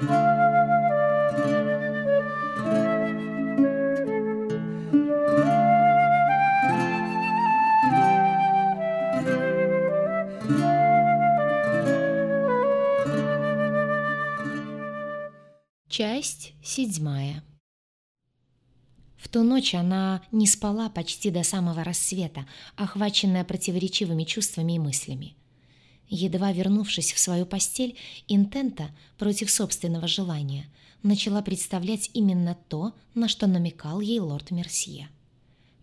Часть седьмая. В ту ночь она не спала почти до самого рассвета, охваченная противоречивыми чувствами и мыслями. Едва вернувшись в свою постель, Интента, против собственного желания, начала представлять именно то, на что намекал ей лорд Мерсье.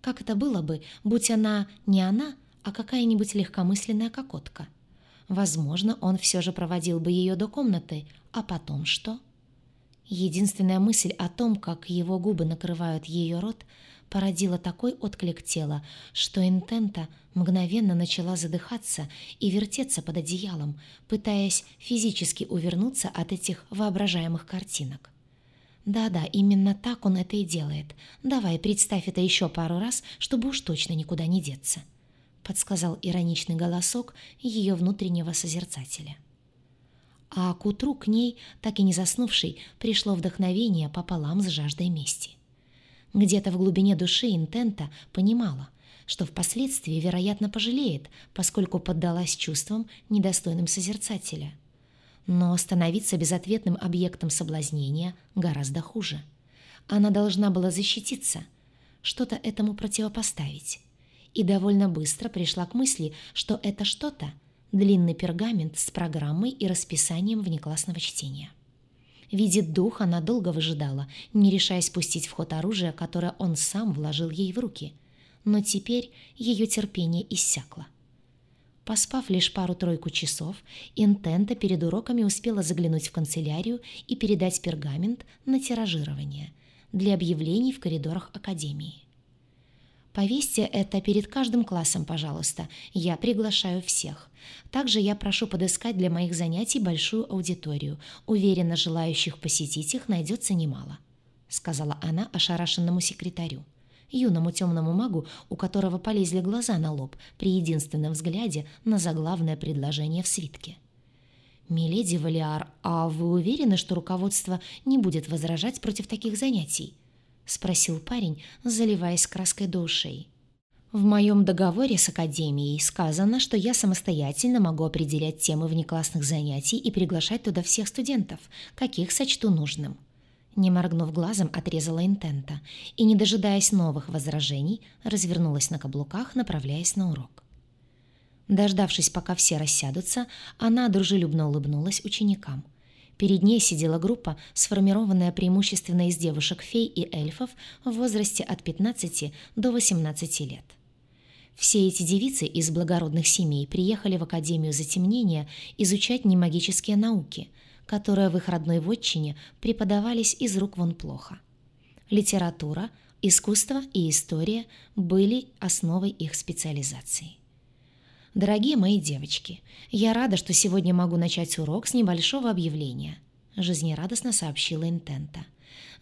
Как это было бы, будь она не она, а какая-нибудь легкомысленная кокотка? Возможно, он все же проводил бы ее до комнаты, а потом что? Единственная мысль о том, как его губы накрывают ее рот, породила такой отклик тела, что Интента мгновенно начала задыхаться и вертеться под одеялом, пытаясь физически увернуться от этих воображаемых картинок. Да-да, именно так он это и делает. Давай, представь это еще пару раз, чтобы уж точно никуда не деться, подсказал ироничный голосок ее внутреннего созерцателя а к утру к ней, так и не заснувшей, пришло вдохновение пополам с жаждой мести. Где-то в глубине души Интента понимала, что впоследствии, вероятно, пожалеет, поскольку поддалась чувствам, недостойным созерцателя. Но становиться безответным объектом соблазнения гораздо хуже. Она должна была защититься, что-то этому противопоставить. И довольно быстро пришла к мысли, что это что-то — длинный пергамент с программой и расписанием внеклассного чтения. Видит дух, она долго выжидала, не решаясь пустить в ход оружие, которое он сам вложил ей в руки. Но теперь ее терпение иссякло. Поспав лишь пару-тройку часов, Интента перед уроками успела заглянуть в канцелярию и передать пергамент на тиражирование для объявлений в коридорах Академии. Повесьте это перед каждым классом, пожалуйста. Я приглашаю всех. Также я прошу подыскать для моих занятий большую аудиторию. Уверена, желающих посетить их найдется немало», — сказала она ошарашенному секретарю. Юному темному магу, у которого полезли глаза на лоб при единственном взгляде на заглавное предложение в свитке. «Миледи Валиар, а вы уверены, что руководство не будет возражать против таких занятий?» — спросил парень, заливаясь краской до ушей. «В моем договоре с Академией сказано, что я самостоятельно могу определять темы внеклассных занятий и приглашать туда всех студентов, каких сочту нужным». Не моргнув глазом, отрезала интента и, не дожидаясь новых возражений, развернулась на каблуках, направляясь на урок. Дождавшись, пока все рассядутся, она дружелюбно улыбнулась ученикам – Перед ней сидела группа, сформированная преимущественно из девушек-фей и эльфов в возрасте от 15 до 18 лет. Все эти девицы из благородных семей приехали в Академию затемнения изучать немагические науки, которые в их родной вотчине преподавались из рук вон плохо. Литература, искусство и история были основой их специализации. «Дорогие мои девочки, я рада, что сегодня могу начать урок с небольшого объявления», жизнерадостно сообщила Интента.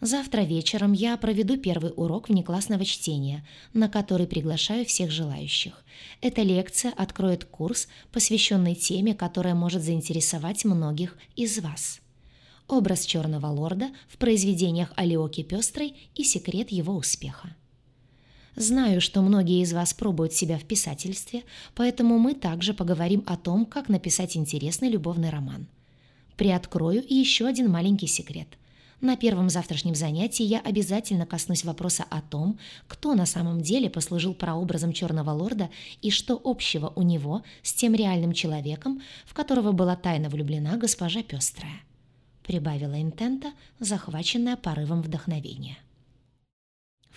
«Завтра вечером я проведу первый урок внеклассного чтения, на который приглашаю всех желающих. Эта лекция откроет курс, посвященный теме, которая может заинтересовать многих из вас. Образ черного лорда в произведениях Алиоки Пестрой и секрет его успеха. Знаю, что многие из вас пробуют себя в писательстве, поэтому мы также поговорим о том, как написать интересный любовный роман. Приоткрою еще один маленький секрет. На первом завтрашнем занятии я обязательно коснусь вопроса о том, кто на самом деле послужил прообразом Черного Лорда и что общего у него с тем реальным человеком, в которого была тайно влюблена госпожа Пестрая. Прибавила интента, захваченная порывом вдохновения.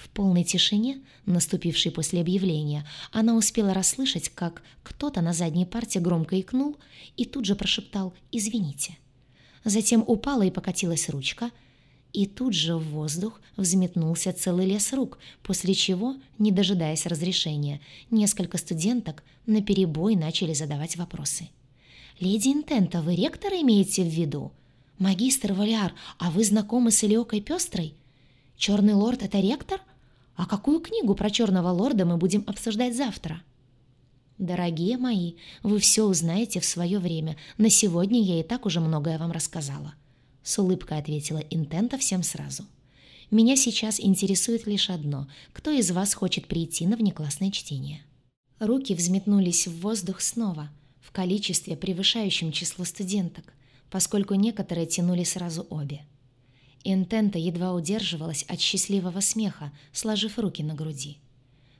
В полной тишине, наступившей после объявления, она успела расслышать, как кто-то на задней парте громко икнул и тут же прошептал «Извините». Затем упала и покатилась ручка, и тут же в воздух взметнулся целый лес рук, после чего, не дожидаясь разрешения, несколько студенток наперебой начали задавать вопросы. «Леди Интента, вы ректора имеете в виду? Магистр Валиар, а вы знакомы с Илиокой Пестрой? Черный лорд — это ректор? А какую книгу про черного лорда мы будем обсуждать завтра? Дорогие мои, вы все узнаете в свое время. На сегодня я и так уже многое вам рассказала. с улыбкой ответила Интента всем сразу. «Меня сейчас интересует лишь одно. Кто из вас хочет прийти на внеклассное чтение?» Руки взметнулись в воздух снова, в количестве, превышающем число студенток, поскольку некоторые тянули сразу обе. Интента едва удерживалась от счастливого смеха, сложив руки на груди.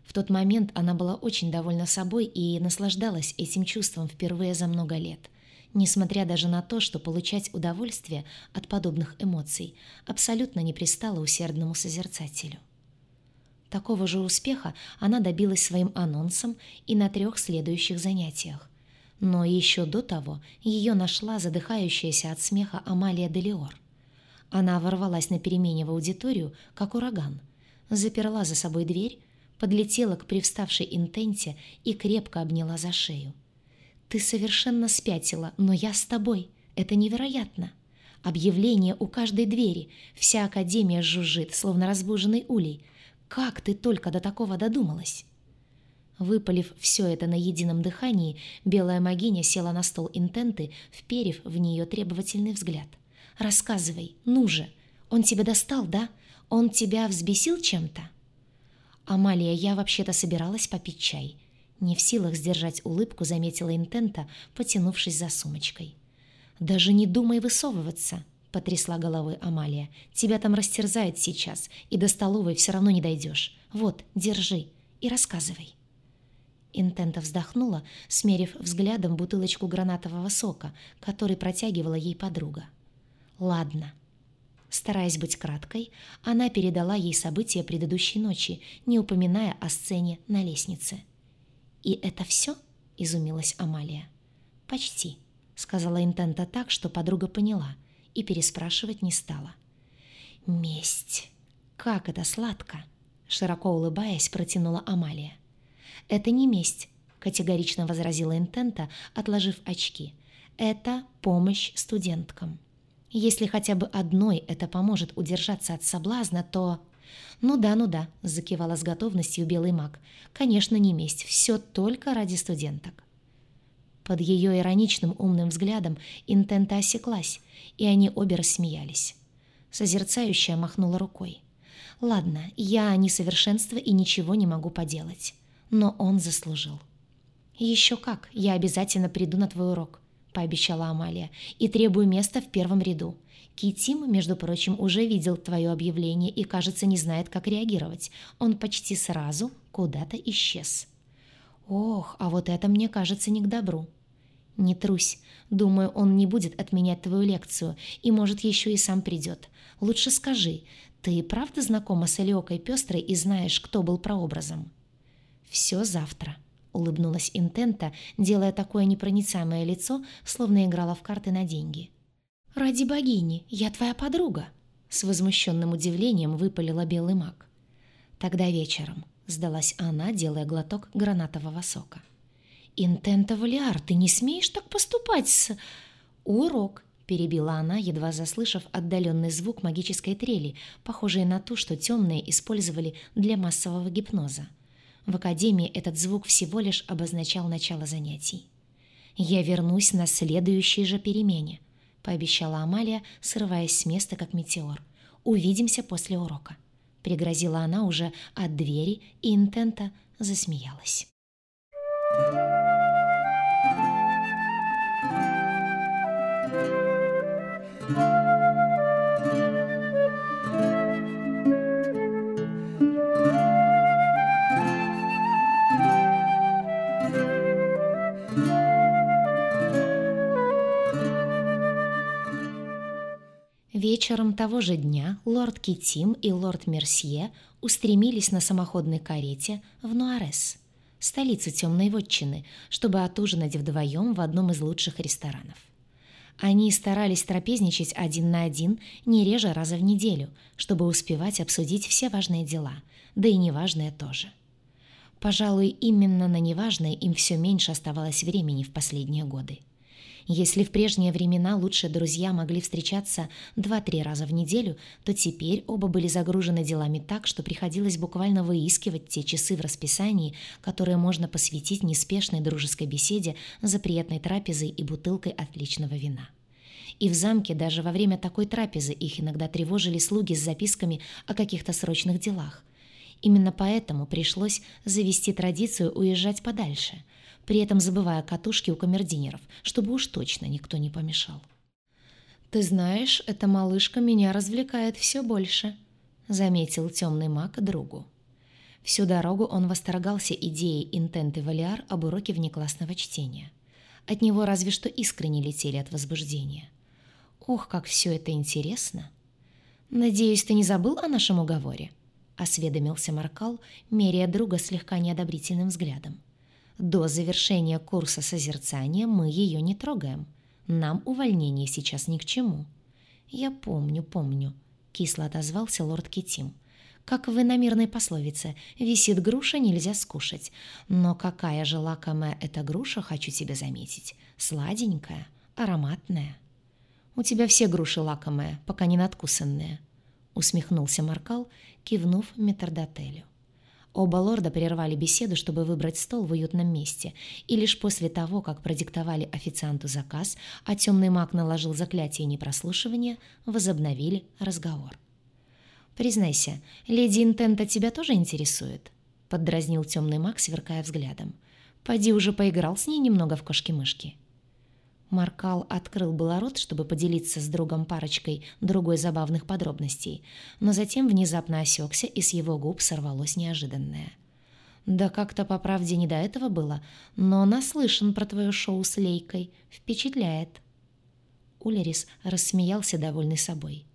В тот момент она была очень довольна собой и наслаждалась этим чувством впервые за много лет – несмотря даже на то, что получать удовольствие от подобных эмоций абсолютно не пристало усердному созерцателю. Такого же успеха она добилась своим анонсом и на трех следующих занятиях. Но еще до того ее нашла задыхающаяся от смеха Амалия Делиор. Она ворвалась на перемене в аудиторию, как ураган, заперла за собой дверь, подлетела к привставшей интенте и крепко обняла за шею. «Ты совершенно спятила, но я с тобой. Это невероятно!» Объявление у каждой двери. Вся академия жужжит, словно разбуженный улей. Как ты только до такого додумалась?» Выпалив все это на едином дыхании, белая магиня села на стол интенты, вперев в нее требовательный взгляд. «Рассказывай, ну же! Он тебя достал, да? Он тебя взбесил чем-то?» «Амалия, я вообще-то собиралась попить чай. Не в силах сдержать улыбку, заметила Интента, потянувшись за сумочкой. «Даже не думай высовываться», — потрясла головой Амалия. «Тебя там растерзают сейчас, и до столовой все равно не дойдешь. Вот, держи и рассказывай». Интента вздохнула, смерив взглядом бутылочку гранатового сока, который протягивала ей подруга. «Ладно». Стараясь быть краткой, она передала ей события предыдущей ночи, не упоминая о сцене на лестнице. «И это все?» — изумилась Амалия. «Почти», — сказала Интента так, что подруга поняла, и переспрашивать не стала. «Месть! Как это сладко!» — широко улыбаясь, протянула Амалия. «Это не месть», — категорично возразила Интента, отложив очки. «Это помощь студенткам. Если хотя бы одной это поможет удержаться от соблазна, то...» «Ну да, ну да», — закивала с готовностью белый маг. «Конечно, не месть, все только ради студенток». Под ее ироничным умным взглядом Интента осеклась, и они обе рассмеялись. Созерцающая махнула рукой. «Ладно, я несовершенство и ничего не могу поделать. Но он заслужил». «Еще как, я обязательно приду на твой урок», — пообещала Амалия, «и требую места в первом ряду. Китим, между прочим, уже видел твое объявление и, кажется, не знает, как реагировать. Он почти сразу куда-то исчез. Ох, а вот это мне кажется не к добру. Не трусь. Думаю, он не будет отменять твою лекцию и, может, еще и сам придет. Лучше скажи, ты правда знакома с Элиокой Пестрой и знаешь, кто был прообразом? Все завтра. — улыбнулась Интента, делая такое непроницаемое лицо, словно играла в карты на деньги. «Ради богини, я твоя подруга!» С возмущенным удивлением выпалила белый маг. «Тогда вечером», — сдалась она, делая глоток гранатового сока. «Интента Валиар, ты не смеешь так поступать с...» «Урок», — перебила она, едва заслышав отдаленный звук магической трели, похожий на ту, что темные использовали для массового гипноза. В академии этот звук всего лишь обозначал начало занятий. «Я вернусь на следующей же перемене», — пообещала Амалия, срываясь с места, как метеор. «Увидимся после урока», — пригрозила она уже от двери, и Интента засмеялась. Вечером того же дня лорд Китим и лорд Мерсье устремились на самоходной карете в Нуарес, столицу темной вотчины, чтобы отужинать вдвоем в одном из лучших ресторанов. Они старались трапезничать один на один не реже раза в неделю, чтобы успевать обсудить все важные дела, да и неважные тоже. Пожалуй, именно на неважные им все меньше оставалось времени в последние годы. Если в прежние времена лучшие друзья могли встречаться два-три раза в неделю, то теперь оба были загружены делами так, что приходилось буквально выискивать те часы в расписании, которые можно посвятить неспешной дружеской беседе за приятной трапезой и бутылкой отличного вина. и в замке даже во время такой трапезы их иногда тревожили слуги с записками о каких-то срочных делах. Именно поэтому пришлось завести традицию уезжать подальше, при этом забывая катушки у камердинеров, чтобы уж точно никто не помешал. «Ты знаешь, эта малышка меня развлекает все больше», — заметил темный маг другу. Всю дорогу он восторгался идеей Интент и Валиар об уроке внеклассного чтения. От него разве что искры не летели от возбуждения. «Ох, как все это интересно!» «Надеюсь, ты не забыл о нашем уговоре?» — осведомился Маркал, меряя друга слегка неодобрительным взглядом. «До завершения курса созерцания мы ее не трогаем. Нам увольнение сейчас ни к чему». «Я помню, помню», — кисло отозвался лорд Китим. Как в иномирной пословице «висит груша, нельзя скушать». Но какая же лакомая эта груша, хочу тебе заметить. Сладенькая, ароматная. «У тебя все груши лакомые, пока не надкусанные», — усмехнулся Маркал, кивнув метрдотелю. Оба лорда прервали беседу, чтобы выбрать стол в уютном месте, и лишь после того, как продиктовали официанту заказ, а темный маг наложил заклятие непрослушивания, возобновили разговор. «Признайся, леди Интента тебя тоже интересует?» — поддразнил темный маг, сверкая взглядом. «Поди уже поиграл с ней немного в кошки-мышки». Маркал открыл было рот, чтобы поделиться с другом парочкой другой забавных подробностей, но затем внезапно осекся, и с его губ сорвалось неожиданное. «Да как-то по правде не до этого было, но наслышан про твое шоу с Лейкой. Впечатляет». Улерис рассмеялся, довольный собой.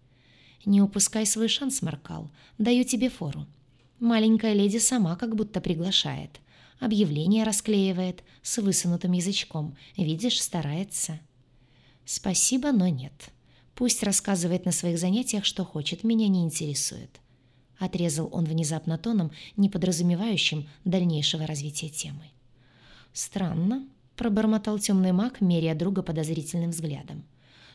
«Не упускай свой шанс, Маркал. Даю тебе фору. Маленькая леди сама как будто приглашает. Объявление расклеивает с высунутым язычком. Видишь, старается». «Спасибо, но нет. Пусть рассказывает на своих занятиях, что хочет. Меня не интересует». Отрезал он внезапно тоном, не подразумевающим дальнейшего развития темы. «Странно», — пробормотал темный маг, меряя друга подозрительным взглядом.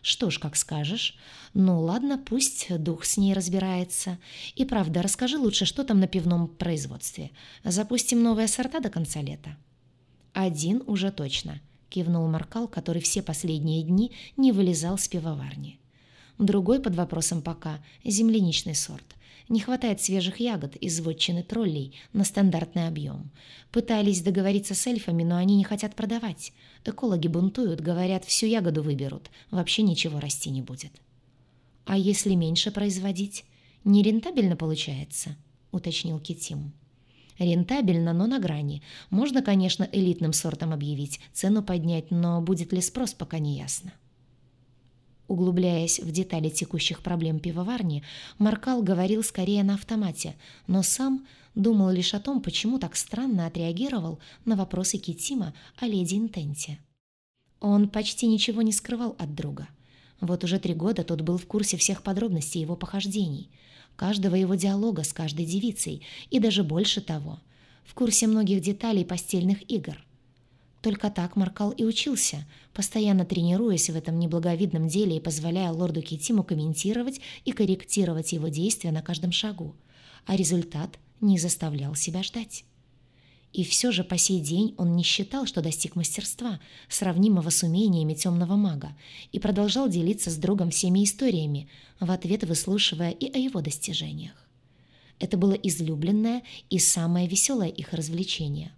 Что ж, как скажешь. Ну ладно, пусть дух с ней разбирается. И правда, расскажи лучше, что там на пивном производстве. Запустим новые сорта до конца лета. Один уже точно, кивнул Маркал, который все последние дни не вылезал с пивоварни. Другой под вопросом пока – земляничный сорт. Не хватает свежих ягод из вотчины троллей на стандартный объем. Пытались договориться с эльфами, но они не хотят продавать. Экологи бунтуют, говорят, всю ягоду выберут, вообще ничего расти не будет. «А если меньше производить? Нерентабельно получается?» — уточнил Китим. «Рентабельно, но на грани. Можно, конечно, элитным сортом объявить, цену поднять, но будет ли спрос, пока не ясно». Углубляясь в детали текущих проблем пивоварни, Маркал говорил скорее на автомате, но сам думал лишь о том, почему так странно отреагировал на вопросы Китима о леди Интенте. Он почти ничего не скрывал от друга. Вот уже три года тот был в курсе всех подробностей его похождений, каждого его диалога с каждой девицей и даже больше того, в курсе многих деталей постельных игр. Только так Маркал и учился, постоянно тренируясь в этом неблаговидном деле и позволяя лорду Китиму комментировать и корректировать его действия на каждом шагу. А результат не заставлял себя ждать. И все же по сей день он не считал, что достиг мастерства, сравнимого с умениями темного мага, и продолжал делиться с другом всеми историями, в ответ выслушивая и о его достижениях. Это было излюбленное и самое веселое их развлечение.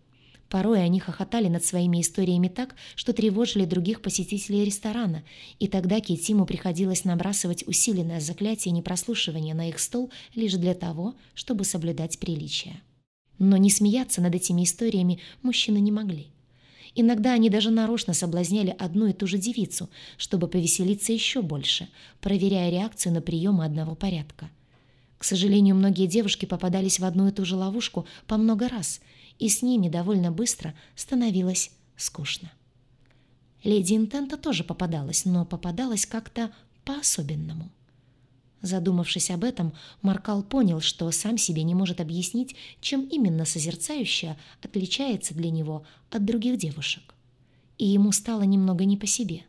Порой они хохотали над своими историями так, что тревожили других посетителей ресторана, и тогда Китиму приходилось набрасывать усиленное заклятие непрослушивания на их стол лишь для того, чтобы соблюдать приличия. Но не смеяться над этими историями мужчины не могли. Иногда они даже нарочно соблазняли одну и ту же девицу, чтобы повеселиться еще больше, проверяя реакцию на приемы одного порядка. К сожалению, многие девушки попадались в одну и ту же ловушку по много раз – и с ними довольно быстро становилось скучно. Леди Интента тоже попадалась, но попадалась как-то по-особенному. Задумавшись об этом, Маркал понял, что сам себе не может объяснить, чем именно созерцающая отличается для него от других девушек. И ему стало немного не по себе.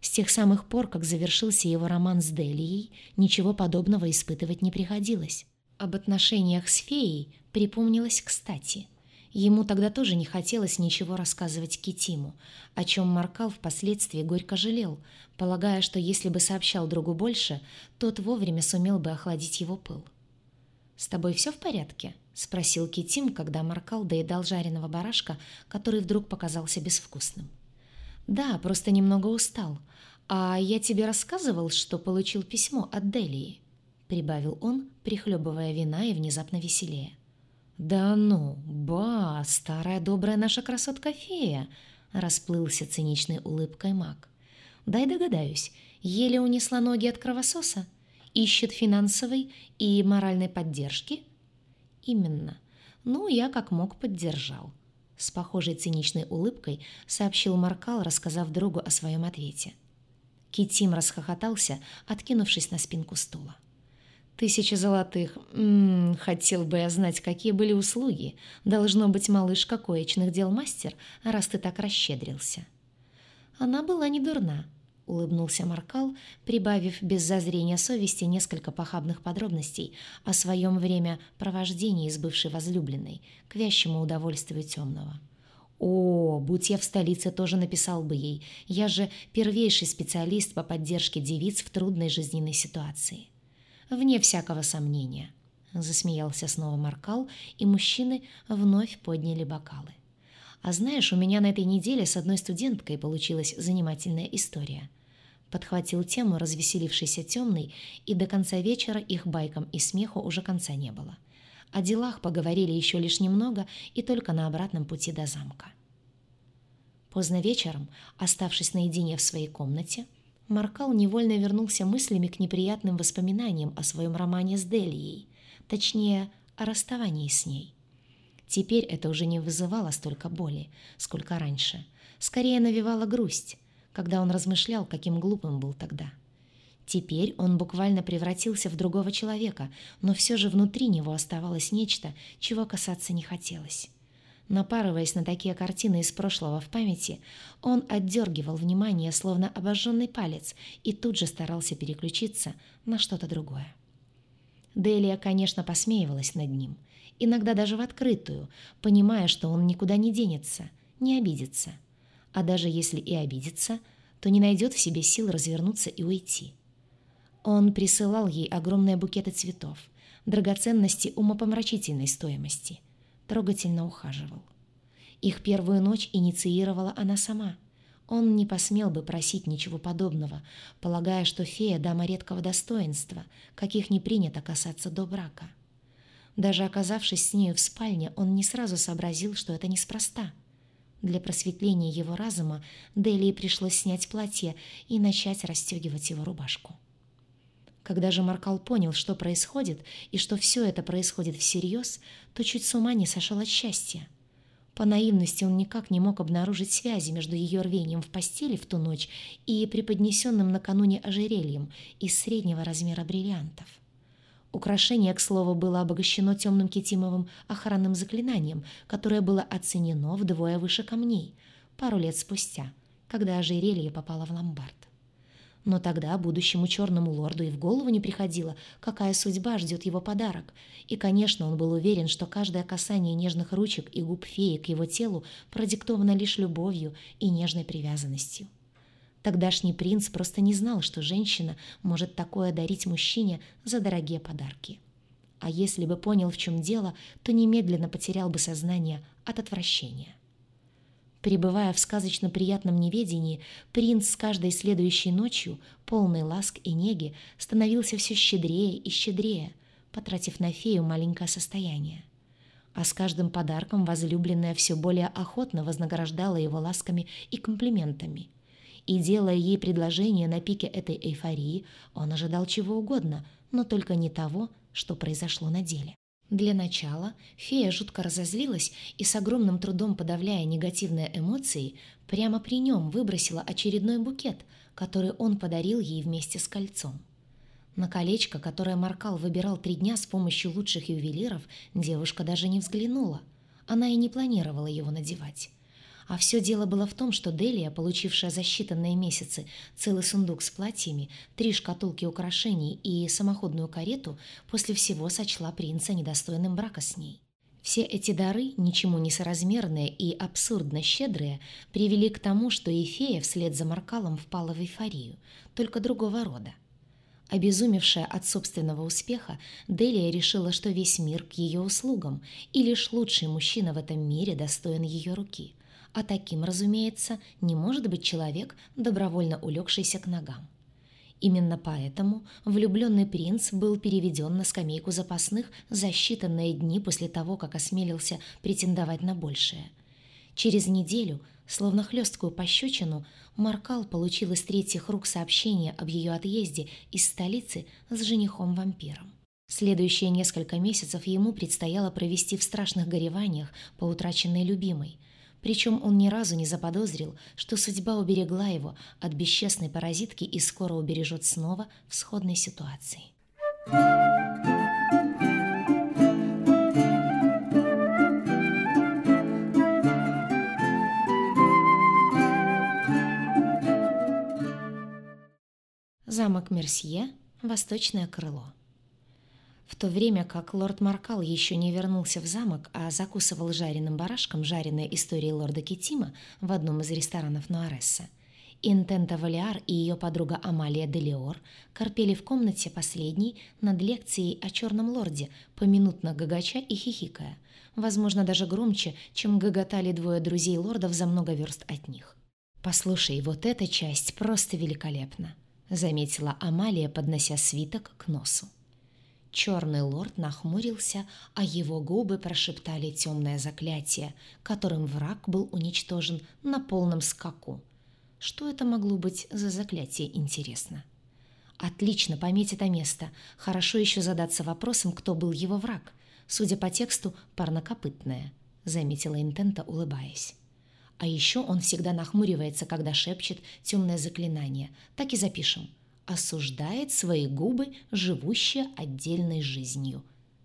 С тех самых пор, как завершился его роман с Делией, ничего подобного испытывать не приходилось. Об отношениях с феей припомнилось кстати – Ему тогда тоже не хотелось ничего рассказывать Китиму, о чем Маркал впоследствии горько жалел, полагая, что если бы сообщал другу больше, тот вовремя сумел бы охладить его пыл. «С тобой все в порядке?» — спросил Китим, когда Маркал доедал жареного барашка, который вдруг показался безвкусным. «Да, просто немного устал. А я тебе рассказывал, что получил письмо от Делии?» — прибавил он, прихлебывая вина и внезапно веселее. «Да ну, ба, старая добрая наша красотка-фея!» — расплылся циничной улыбкой маг. «Дай догадаюсь, еле унесла ноги от кровососа? Ищет финансовой и моральной поддержки?» «Именно. Ну, я как мог поддержал». С похожей циничной улыбкой сообщил Маркал, рассказав другу о своем ответе. Китим расхохотался, откинувшись на спинку стула. Тысяча золотых. М -м, хотел бы я знать, какие были услуги. Должно быть, малышка коечных дел мастер, раз ты так расщедрился. Она была не дурна, улыбнулся Маркал, прибавив без зазрения совести несколько похабных подробностей о своем время провождении с бывшей возлюбленной, к вящему удовольствию темного. О, будь я в столице, тоже написал бы ей. Я же первейший специалист по поддержке девиц в трудной жизненной ситуации вне всякого сомнения. Засмеялся снова Маркал, и мужчины вновь подняли бокалы. А знаешь, у меня на этой неделе с одной студенткой получилась занимательная история. Подхватил тему развеселившийся темный, и до конца вечера их байкам и смеху уже конца не было. О делах поговорили еще лишь немного и только на обратном пути до замка. Поздно вечером, оставшись наедине в своей комнате, Маркал невольно вернулся мыслями к неприятным воспоминаниям о своем романе с Делией, точнее, о расставании с ней. Теперь это уже не вызывало столько боли, сколько раньше. Скорее навевало грусть, когда он размышлял, каким глупым был тогда. Теперь он буквально превратился в другого человека, но все же внутри него оставалось нечто, чего касаться не хотелось. Напарываясь на такие картины из прошлого в памяти, он отдергивал внимание, словно обожженный палец, и тут же старался переключиться на что-то другое. Делия, конечно, посмеивалась над ним, иногда даже в открытую, понимая, что он никуда не денется, не обидится. А даже если и обидится, то не найдет в себе сил развернуться и уйти. Он присылал ей огромные букеты цветов, драгоценности умопомрачительной стоимости – трогательно ухаживал. Их первую ночь инициировала она сама. Он не посмел бы просить ничего подобного, полагая, что фея — дама редкого достоинства, каких не принято касаться до брака. Даже оказавшись с нею в спальне, он не сразу сообразил, что это неспроста. Для просветления его разума Делии пришлось снять платье и начать расстегивать его рубашку. Когда же Маркал понял, что происходит, и что все это происходит всерьез, то чуть с ума не сошел от счастья. По наивности он никак не мог обнаружить связи между ее рвением в постели в ту ночь и преподнесенным накануне ожерельем из среднего размера бриллиантов. Украшение, к слову, было обогащено темным китимовым охранным заклинанием, которое было оценено вдвое выше камней пару лет спустя, когда ожерелье попало в ломбард. Но тогда будущему черному лорду и в голову не приходило, какая судьба ждет его подарок. И, конечно, он был уверен, что каждое касание нежных ручек и губ феи к его телу продиктовано лишь любовью и нежной привязанностью. Тогдашний принц просто не знал, что женщина может такое дарить мужчине за дорогие подарки. А если бы понял, в чем дело, то немедленно потерял бы сознание от отвращения. Пребывая в сказочно приятном неведении, принц с каждой следующей ночью, полной ласк и неги, становился все щедрее и щедрее, потратив на фею маленькое состояние. А с каждым подарком возлюбленная все более охотно вознаграждала его ласками и комплиментами. И, делая ей предложение на пике этой эйфории, он ожидал чего угодно, но только не того, что произошло на деле. Для начала фея жутко разозлилась и с огромным трудом подавляя негативные эмоции, прямо при нем выбросила очередной букет, который он подарил ей вместе с кольцом. На колечко, которое Маркал выбирал три дня с помощью лучших ювелиров, девушка даже не взглянула. Она и не планировала его надевать. А все дело было в том, что Делия, получившая за считанные месяцы целый сундук с платьями, три шкатулки украшений и самоходную карету, после всего сочла принца недостойным брака с ней. Все эти дары, ничему не соразмерные и абсурдно щедрые, привели к тому, что Ефея вслед за Маркалом впала в эйфорию, только другого рода. Обезумевшая от собственного успеха, Делия решила, что весь мир к ее услугам, и лишь лучший мужчина в этом мире достоин ее руки. А таким, разумеется, не может быть человек, добровольно улегшийся к ногам. Именно поэтому влюбленный принц был переведен на скамейку запасных за считанные дни после того, как осмелился претендовать на большее. Через неделю, словно хлесткую пощечину, Маркал получил из третьих рук сообщение об ее отъезде из столицы с женихом-вампиром. Следующие несколько месяцев ему предстояло провести в страшных гореваниях по утраченной любимой, причем он ни разу не заподозрил, что судьба уберегла его от бесчестной паразитки и скоро убережет снова в сходной ситуации. Замок Мерсье, Восточное крыло. В то время как лорд Маркал еще не вернулся в замок, а закусывал жареным барашком жареные истории лорда Китима в одном из ресторанов Нуаресса, Интента Валиар и ее подруга Амалия Делиор корпели в комнате последней над лекцией о черном лорде, поминутно гагача и хихикая, возможно, даже громче, чем гоготали двое друзей лордов за много верст от них. «Послушай, вот эта часть просто великолепна», — заметила Амалия, поднося свиток к носу. Черный лорд нахмурился, а его губы прошептали темное заклятие, которым враг был уничтожен на полном скаку. Что это могло быть за заклятие, интересно? Отлично, пометь это место. Хорошо еще задаться вопросом, кто был его враг. Судя по тексту, парнокопытная, заметила Интента, улыбаясь. А еще он всегда нахмуривается, когда шепчет темное заклинание. Так и запишем осуждает свои губы, живущие отдельной жизнью.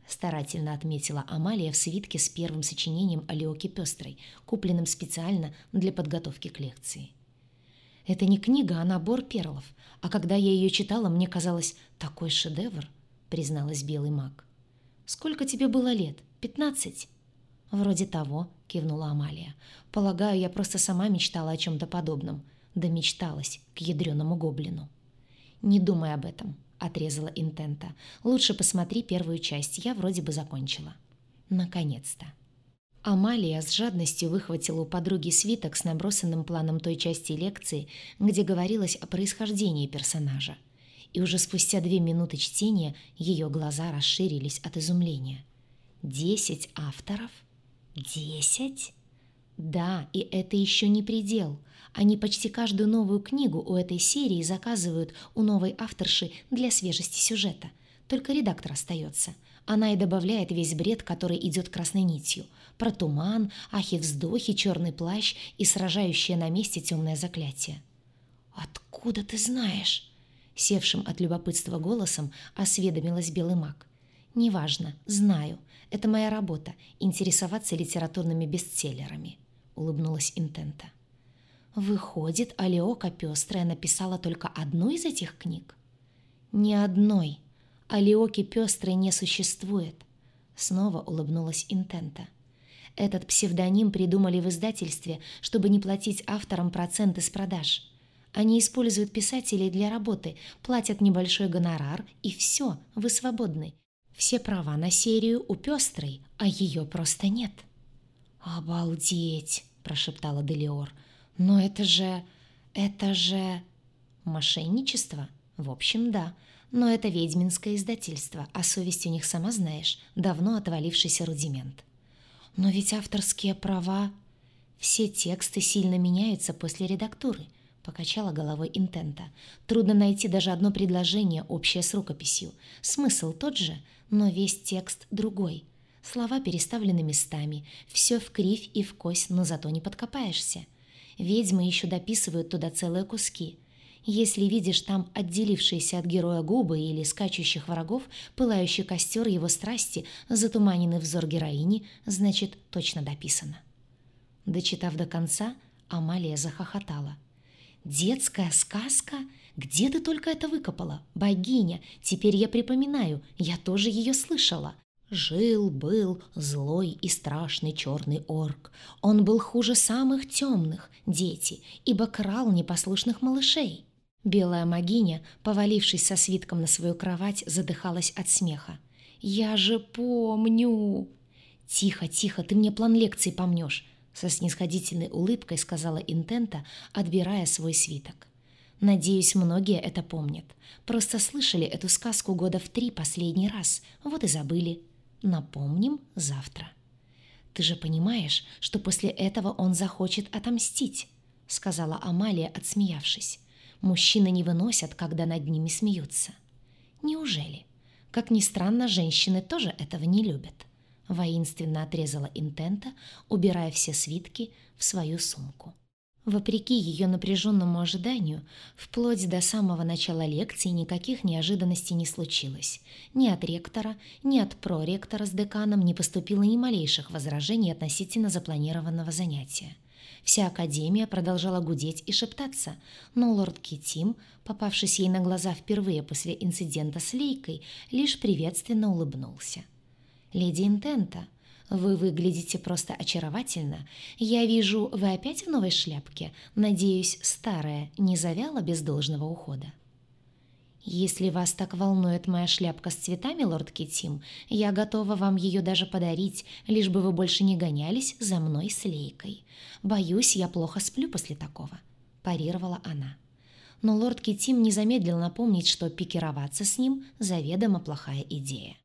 Старательно отметила Амалия в свитке с первым сочинением Алиоки Пестрой, купленным специально для подготовки к лекции. Это не книга, а набор перлов, а когда я ее читала, мне казалось, такой шедевр, призналась белый маг. «Сколько тебе было лет? Пятнадцать?» «Вроде того», — кивнула Амалия. «Полагаю, я просто сама мечтала о чем-то подобном. Да мечталась к ядреному гоблину». «Не думай об этом», — отрезала Интента. «Лучше посмотри первую часть, я вроде бы закончила». Наконец-то. Амалия с жадностью выхватила у подруги свиток с набросанным планом той части лекции, где говорилось о происхождении персонажа. И уже спустя две минуты чтения ее глаза расширились от изумления. «Десять авторов? Десять?» Да, и это еще не предел. Они почти каждую новую книгу у этой серии заказывают у новой авторши для свежести сюжета. Только редактор остается. Она и добавляет весь бред, который идет красной нитью. Про туман, ахи-вздохи, черный плащ и сражающее на месте темное заклятие. «Откуда ты знаешь?» Севшим от любопытства голосом осведомилась белый маг. «Неважно, знаю. Это моя работа — интересоваться литературными бестселлерами», — улыбнулась Интента. Выходит, Алиока Пестрая написала только одну из этих книг? Ни одной. Алиоки Пестрой не существует. Снова улыбнулась Интента. Этот псевдоним придумали в издательстве, чтобы не платить авторам проценты с продаж. Они используют писателей для работы, платят небольшой гонорар, и все, вы свободны. Все права на серию у Пестрой, а ее просто нет. «Обалдеть!» – прошептала Делиор – но это же... это же... Мошенничество? В общем, да. Но это ведьминское издательство, а совесть у них, сама знаешь, давно отвалившийся рудимент. Но ведь авторские права... Все тексты сильно меняются после редактуры, покачала головой Интента. Трудно найти даже одно предложение, общее с рукописью. Смысл тот же, но весь текст другой. Слова переставлены местами, все в кривь и в кость, но зато не подкопаешься. Ведьмы еще дописывают туда целые куски. Если видишь там отделившиеся от героя губы или скачущих врагов, пылающий костер его страсти, затуманенный взор героини, значит, точно дописано. Дочитав до конца, Амалия захохотала. «Детская сказка? Где ты только это выкопала? Богиня! Теперь я припоминаю, я тоже ее слышала. Жил-был злой и страшный черный орк. Он был хуже самых темных, дети, ибо крал непослушных малышей. Белая магиня, повалившись со свитком на свою кровать, задыхалась от смеха. «Я же помню!» «Тихо, тихо, ты мне план лекции помнешь!» Со снисходительной улыбкой сказала Интента, отбирая свой свиток. Надеюсь, многие это помнят. Просто слышали эту сказку года в три последний раз, вот и забыли. Напомним завтра. «Ты же понимаешь, что после этого он захочет отомстить», — сказала Амалия, отсмеявшись. «Мужчины не выносят, когда над ними смеются». «Неужели? Как ни странно, женщины тоже этого не любят», — воинственно отрезала Интента, убирая все свитки в свою сумку. Вопреки ее напряженному ожиданию, вплоть до самого начала лекции никаких неожиданностей не случилось. Ни от ректора, ни от проректора с деканом не поступило ни малейших возражений относительно запланированного занятия. Вся академия продолжала гудеть и шептаться, но лорд Китим, попавшись ей на глаза впервые после инцидента с Лейкой, лишь приветственно улыбнулся. «Леди Интента», вы выглядите просто очаровательно. Я вижу, вы опять в новой шляпке. Надеюсь, старая не завяла без должного ухода. Если вас так волнует моя шляпка с цветами, лорд Китим, я готова вам ее даже подарить, лишь бы вы больше не гонялись за мной с лейкой. Боюсь, я плохо сплю после такого», – парировала она. Но лорд Китим не замедлил напомнить, что пикироваться с ним заведомо плохая идея.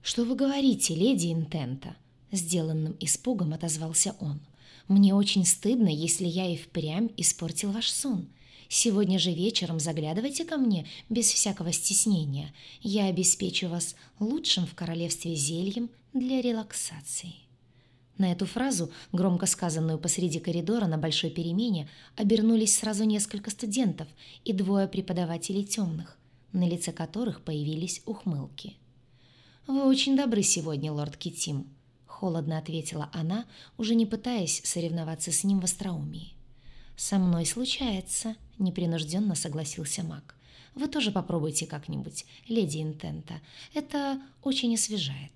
«Что вы говорите, леди Интента?» Сделанным испугом отозвался он. «Мне очень стыдно, если я и впрямь испортил ваш сон. Сегодня же вечером заглядывайте ко мне без всякого стеснения. Я обеспечу вас лучшим в королевстве зельем для релаксации». На эту фразу, громко сказанную посреди коридора на большой перемене, обернулись сразу несколько студентов и двое преподавателей темных, на лице которых появились ухмылки. «Вы очень добры сегодня, лорд Китим», холодно ответила она, уже не пытаясь соревноваться с ним в остроумии. «Со мной случается», — непринужденно согласился маг. «Вы тоже попробуйте как-нибудь, леди Интента. Это очень освежает».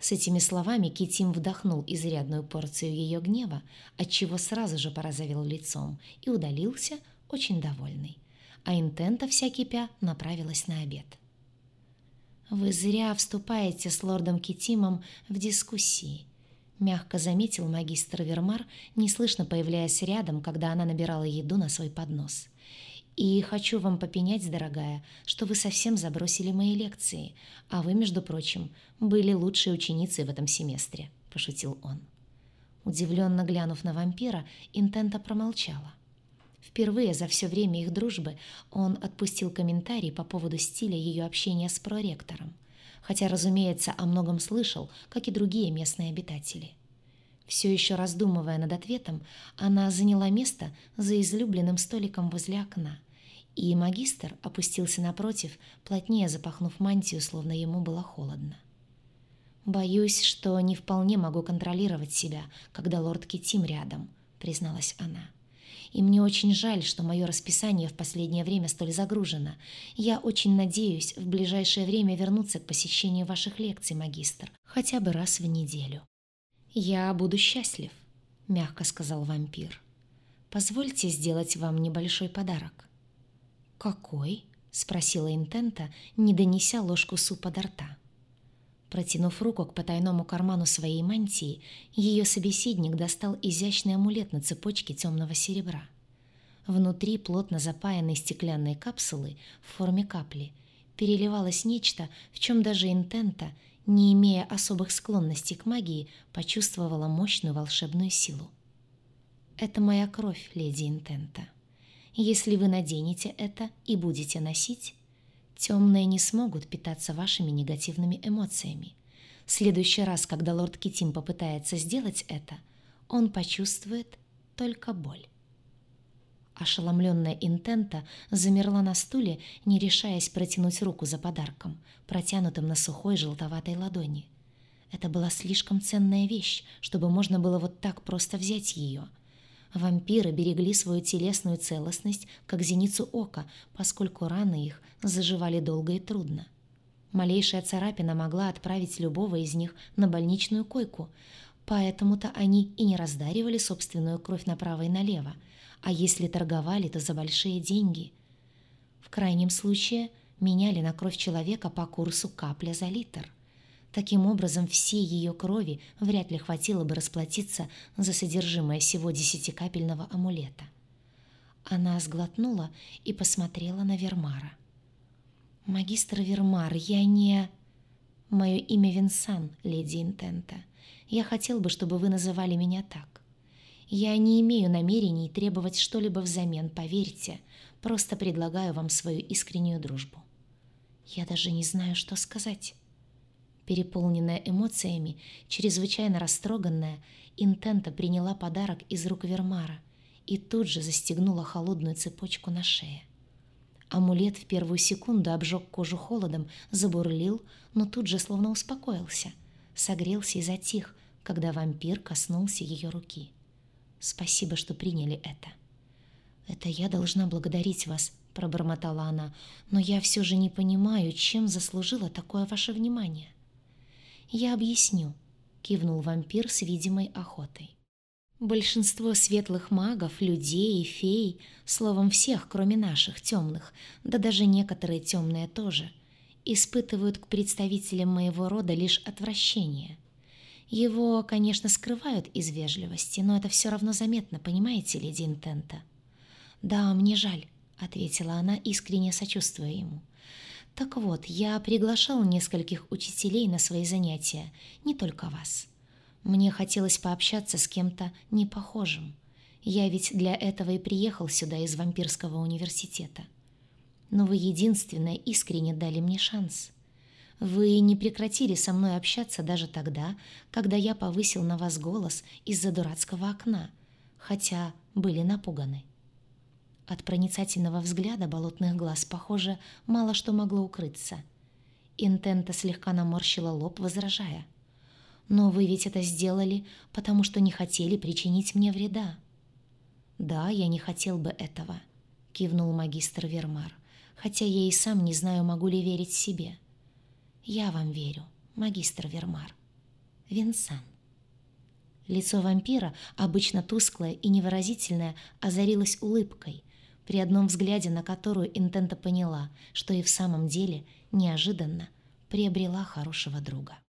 С этими словами Китим вдохнул изрядную порцию ее гнева, отчего сразу же порозовел лицом и удалился, очень довольный. А Интента, вся кипя, направилась на обед. «Вы зря вступаете с лордом Китимом в дискуссии», — мягко заметил магистр Вермар, неслышно появляясь рядом, когда она набирала еду на свой поднос. «И хочу вам попенять, дорогая, что вы совсем забросили мои лекции, а вы, между прочим, были лучшей ученицей в этом семестре», — пошутил он. Удивленно глянув на вампира, Интента промолчала. Впервые за все время их дружбы он отпустил комментарий по поводу стиля ее общения с проректором, хотя, разумеется, о многом слышал, как и другие местные обитатели. Все еще раздумывая над ответом, она заняла место за излюбленным столиком возле окна, и магистр опустился напротив, плотнее запахнув мантию, словно ему было холодно. «Боюсь, что не вполне могу контролировать себя, когда лорд Китим рядом», — призналась она и мне очень жаль, что мое расписание в последнее время столь загружено. Я очень надеюсь в ближайшее время вернуться к посещению ваших лекций, магистр, хотя бы раз в неделю». «Я буду счастлив», — мягко сказал вампир. «Позвольте сделать вам небольшой подарок». «Какой?» — спросила Интента, не донеся ложку супа до рта. Протянув руку к потайному карману своей мантии, ее собеседник достал изящный амулет на цепочке темного серебра. Внутри плотно запаянной стеклянной капсулы в форме капли переливалось нечто, в чем даже Интента, не имея особых склонностей к магии, почувствовала мощную волшебную силу. «Это моя кровь, леди Интента. Если вы наденете это и будете носить, Темные не смогут питаться вашими негативными эмоциями. В следующий раз, когда лорд Китим попытается сделать это, он почувствует только боль. Ошеломленная Интента замерла на стуле, не решаясь протянуть руку за подарком, протянутым на сухой желтоватой ладони. Это была слишком ценная вещь, чтобы можно было вот так просто взять ее — Вампиры берегли свою телесную целостность, как зеницу ока, поскольку раны их заживали долго и трудно. Малейшая царапина могла отправить любого из них на больничную койку, поэтому-то они и не раздаривали собственную кровь направо и налево, а если торговали, то за большие деньги. В крайнем случае меняли на кровь человека по курсу капля за литр. Таким образом, всей ее крови вряд ли хватило бы расплатиться за содержимое всего десятикапельного амулета. Она сглотнула и посмотрела на Вермара. «Магистр Вермар, я не...» «Мое имя Винсан, леди Интента. Я хотел бы, чтобы вы называли меня так. Я не имею намерений требовать что-либо взамен, поверьте. Просто предлагаю вам свою искреннюю дружбу». Я даже не знаю, что сказать. Переполненная эмоциями, чрезвычайно растроганная, Интента приняла подарок из рук Вермара и тут же застегнула холодную цепочку на шее. Амулет в первую секунду обжег кожу холодом, забурлил, но тут же словно успокоился, согрелся и затих, когда вампир коснулся ее руки. «Спасибо, что приняли это». «Это я должна благодарить вас», — пробормотала она, «но я все же не понимаю, чем заслужила такое ваше внимание». «Я объясню», — кивнул вампир с видимой охотой. Большинство светлых магов, людей и фей, словом всех, кроме наших, темных, да даже некоторые темные тоже, испытывают к представителям моего рода лишь отвращение. Его, конечно, скрывают из вежливости, но это все равно заметно, понимаете, леди Интента? «Да, мне жаль», — ответила она, искренне сочувствуя ему. «Так вот, я приглашал нескольких учителей на свои занятия, не только вас». Мне хотелось пообщаться с кем-то непохожим. Я ведь для этого и приехал сюда из вампирского университета. Но вы единственное искренне дали мне шанс. Вы не прекратили со мной общаться даже тогда, когда я повысил на вас голос из-за дурацкого окна, хотя были напуганы. От проницательного взгляда болотных глаз, похоже, мало что могло укрыться. Интента слегка наморщила лоб, возражая. Но вы ведь это сделали, потому что не хотели причинить мне вреда. Да, я не хотел бы этого, кивнул магистр Вермар, хотя я и сам не знаю, могу ли верить себе. Я вам верю, магистр Вермар. Винсан. Лицо вампира, обычно тусклое и невыразительное, озарилось улыбкой, при одном взгляде на которую Интента поняла, что и в самом деле неожиданно приобрела хорошего друга.